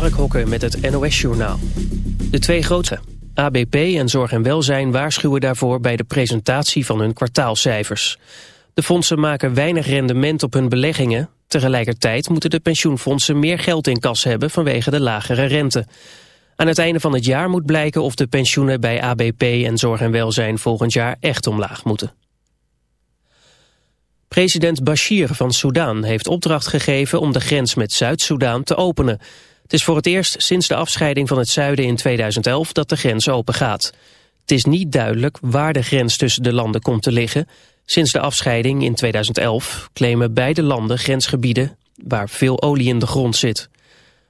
Mark met het NOS-journaal. De twee grootste, ABP en Zorg en Welzijn, waarschuwen daarvoor bij de presentatie van hun kwartaalcijfers. De fondsen maken weinig rendement op hun beleggingen. Tegelijkertijd moeten de pensioenfondsen meer geld in kas hebben vanwege de lagere rente. Aan het einde van het jaar moet blijken of de pensioenen bij ABP en Zorg en Welzijn volgend jaar echt omlaag moeten. President Bashir van Soudaan heeft opdracht gegeven om de grens met Zuid-Soedan te openen. Het is voor het eerst sinds de afscheiding van het zuiden in 2011 dat de grens open gaat. Het is niet duidelijk waar de grens tussen de landen komt te liggen. Sinds de afscheiding in 2011 claimen beide landen grensgebieden waar veel olie in de grond zit.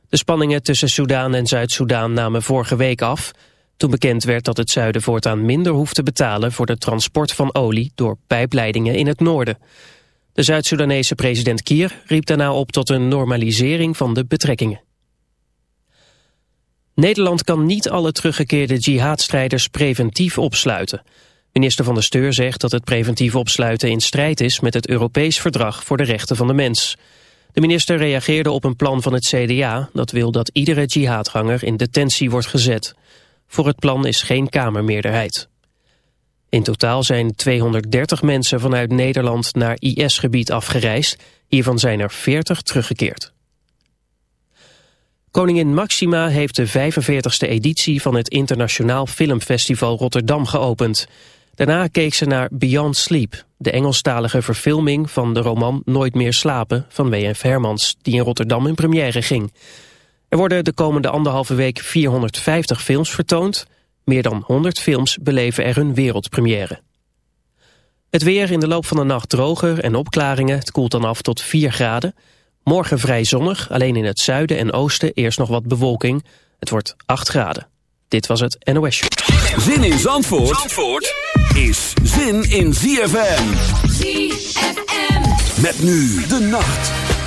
De spanningen tussen Soedan en Zuid-Soedan namen vorige week af... toen bekend werd dat het zuiden voortaan minder hoeft te betalen... voor de transport van olie door pijpleidingen in het noorden. De Zuid-Soedanese president Kier riep daarna op tot een normalisering van de betrekkingen. Nederland kan niet alle teruggekeerde jihadstrijders preventief opsluiten. Minister van de Steur zegt dat het preventief opsluiten in strijd is met het Europees Verdrag voor de Rechten van de Mens. De minister reageerde op een plan van het CDA dat wil dat iedere jihadganger in detentie wordt gezet. Voor het plan is geen kamermeerderheid. In totaal zijn 230 mensen vanuit Nederland naar IS-gebied afgereisd. Hiervan zijn er 40 teruggekeerd. Koningin Maxima heeft de 45e editie van het Internationaal Filmfestival Rotterdam geopend. Daarna keek ze naar Beyond Sleep, de Engelstalige verfilming van de roman Nooit meer slapen van W.F. Hermans, die in Rotterdam in première ging. Er worden de komende anderhalve week 450 films vertoond. Meer dan 100 films beleven er hun wereldpremière. Het weer in de loop van de nacht droger en opklaringen. Het koelt dan af tot 4 graden. Morgen vrij zonnig, alleen in het zuiden en oosten eerst nog wat bewolking. Het wordt 8 graden. Dit was het NOS Show. Zin in Zandvoort, Zandvoort is zin in ZFM. ZFM. Met nu de nacht.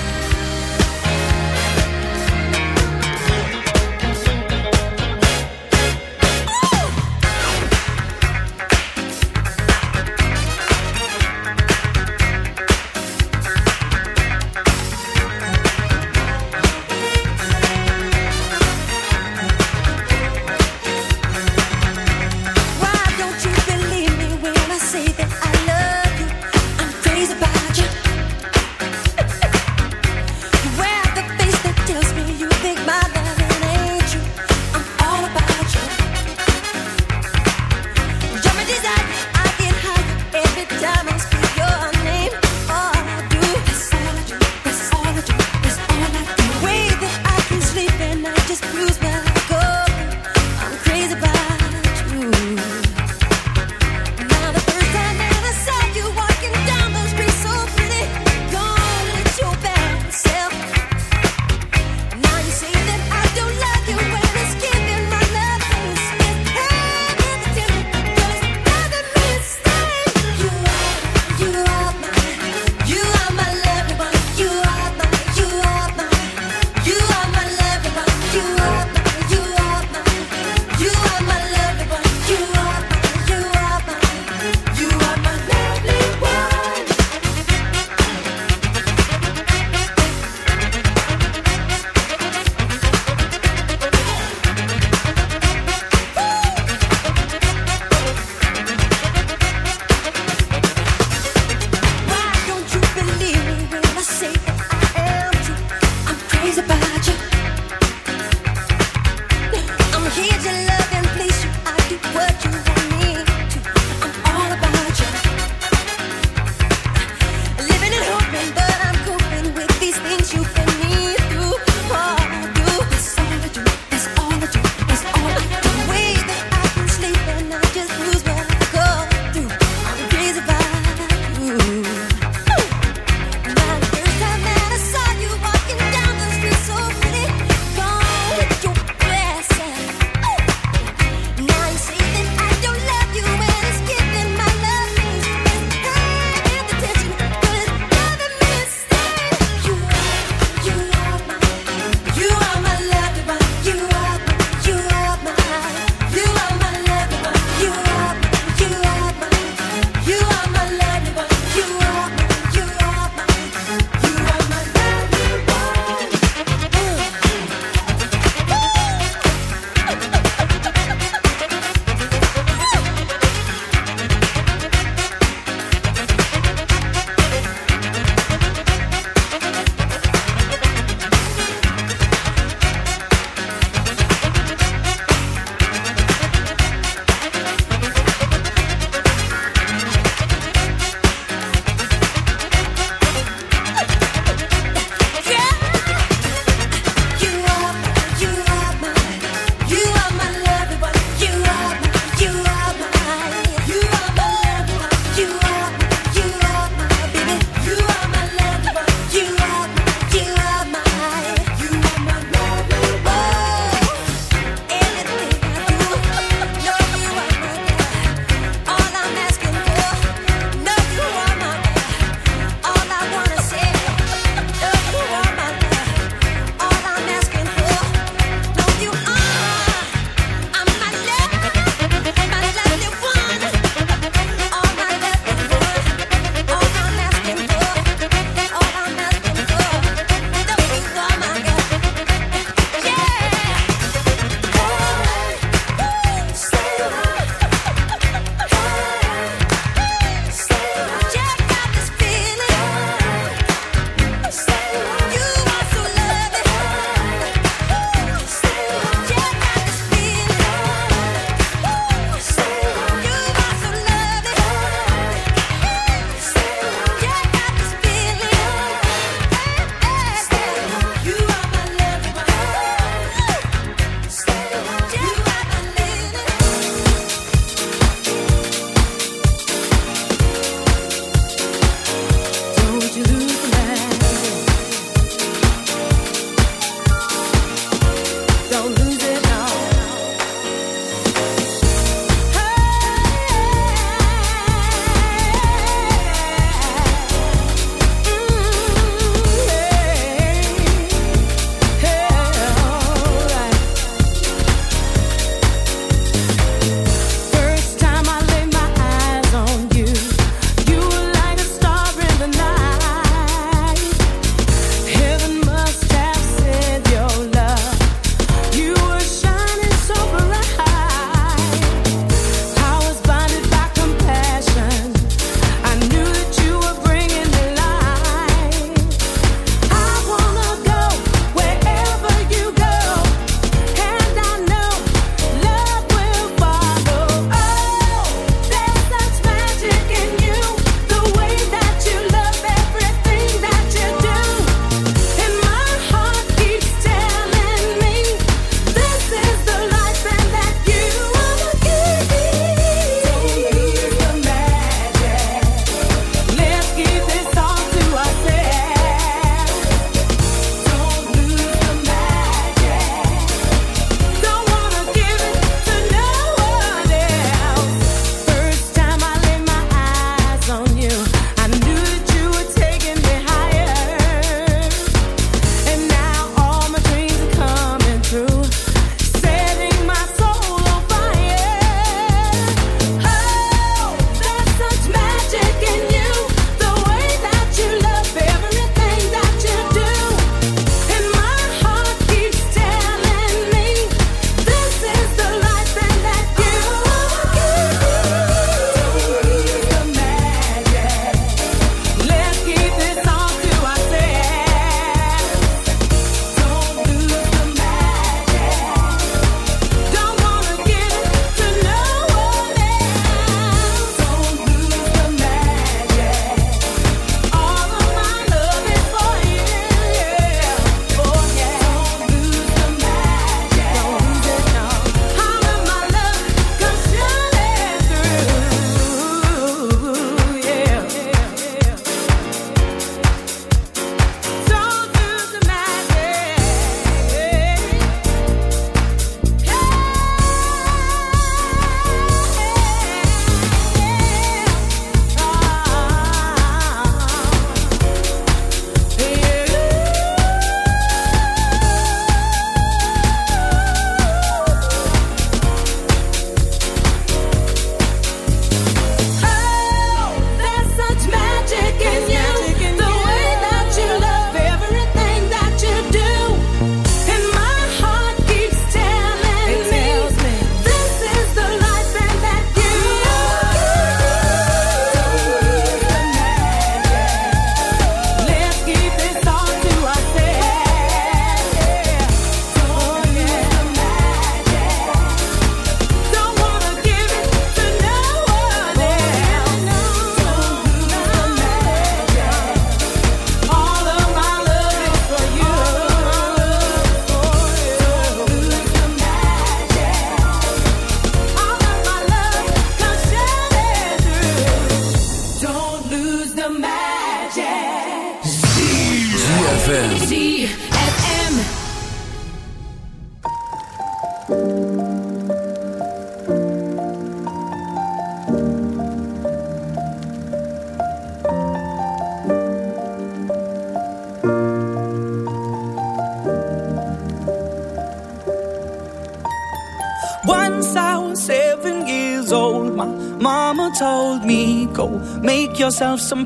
Yourself some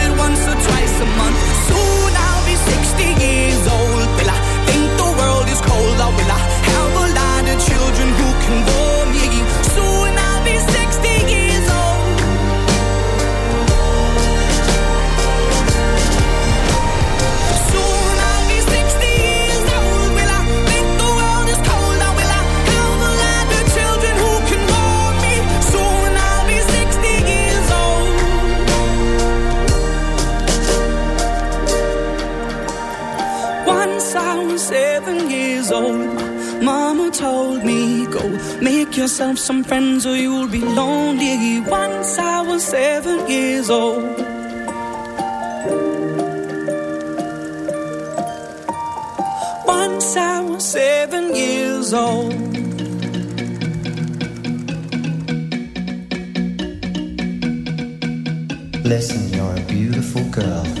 Once I was seven years old, mama told me, Go make yourself some friends or you'll be lonely. Once I was seven years old. Once I was seven years old. Listen, you're a beautiful girl.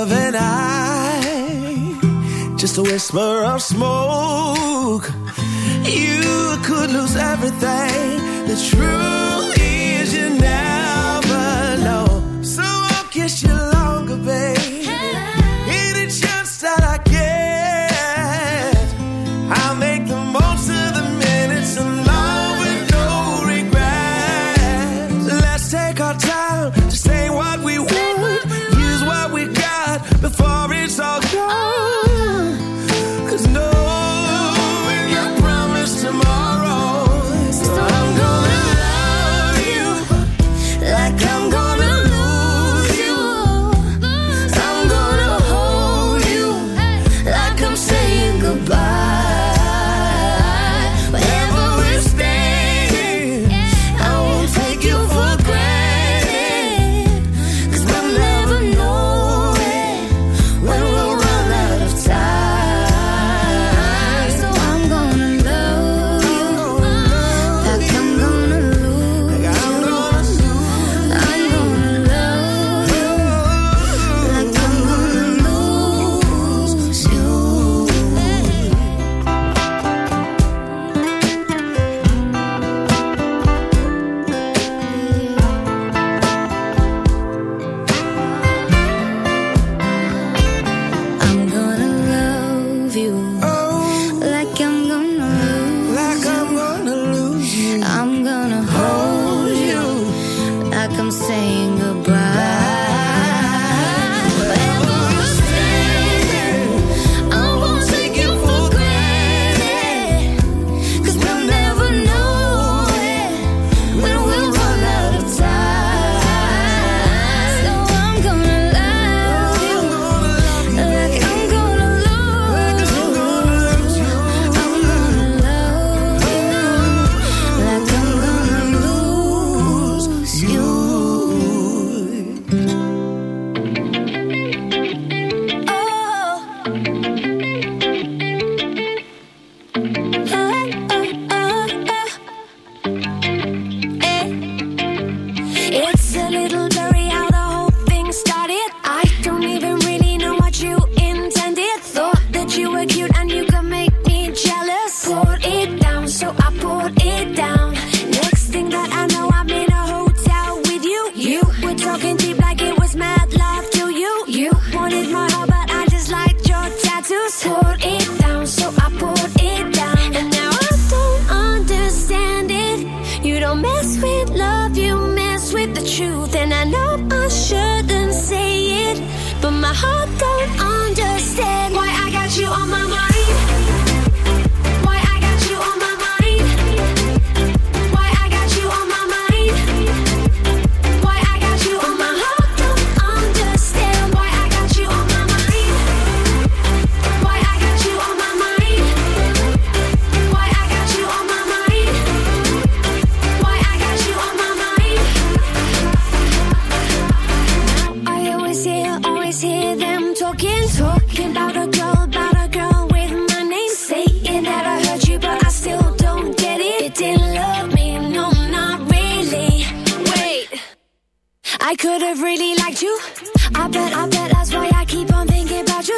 love and I Just a whisper of smoke. You could lose everything. The truth is you never know. So I'll kiss your love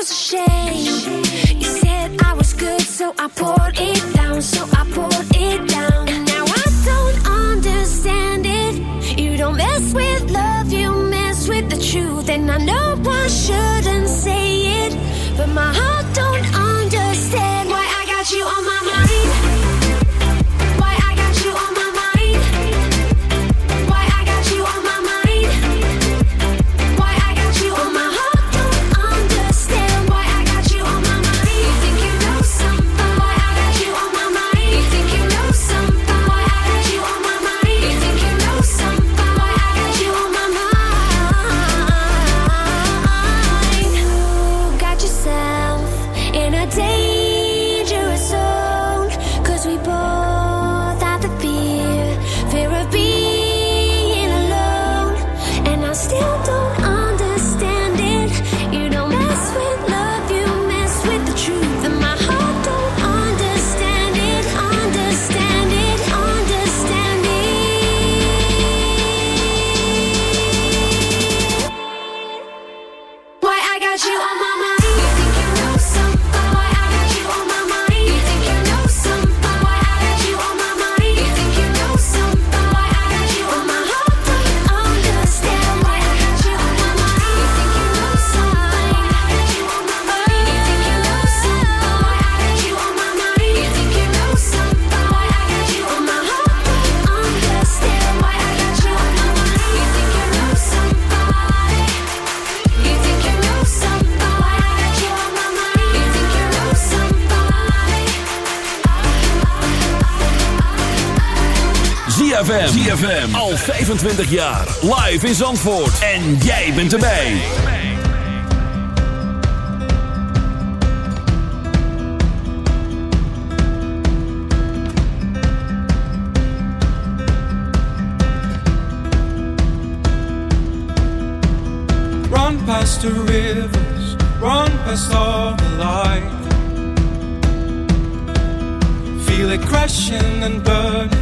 was a shame. You said I was good, so I poured it down, so I poured it down. And now I don't understand it. You don't mess with love, you mess with the truth. And I know I should 25 jaar. Live in Zandvoort. En jij bent erbij. Run past the rivers. Run past all the light. Feel it crashing and burning.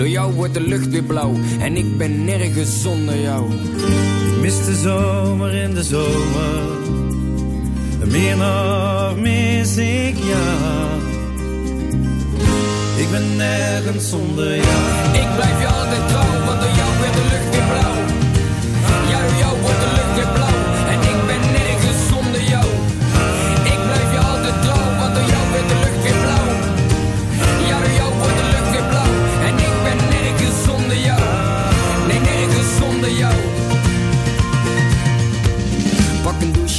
Door jou wordt de lucht weer blauw en ik ben nergens zonder jou. Ik mis de zomer in de zomer. Meer nog mis ik jou. Ik ben nergens zonder jou. Ik blijf je altijd trouw,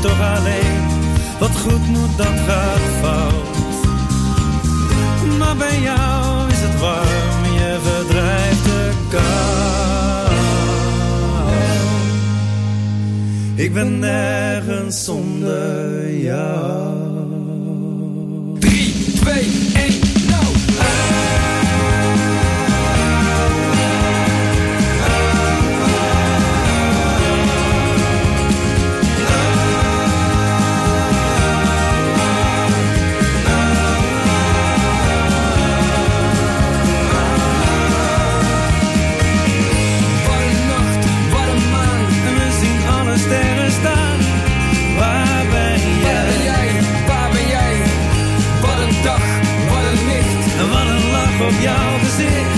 toch alleen. Wat goed moet, dat gaat fout. Maar bij jou is het warm, je verdrijft de kou. Ik ben nergens zonder jou. op jouw gezicht.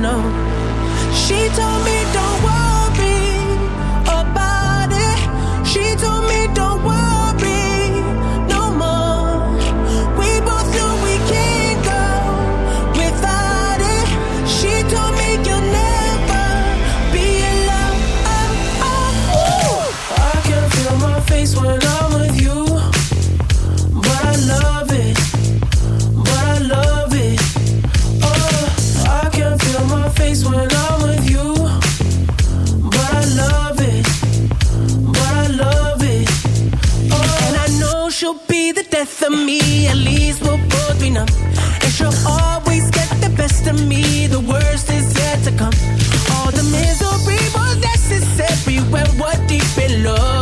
Know. She told me don't worry. death of me, at least we'll both be numb. And she'll always get the best of me, the worst is yet to come. All the misery was necessary Well, what deep in love.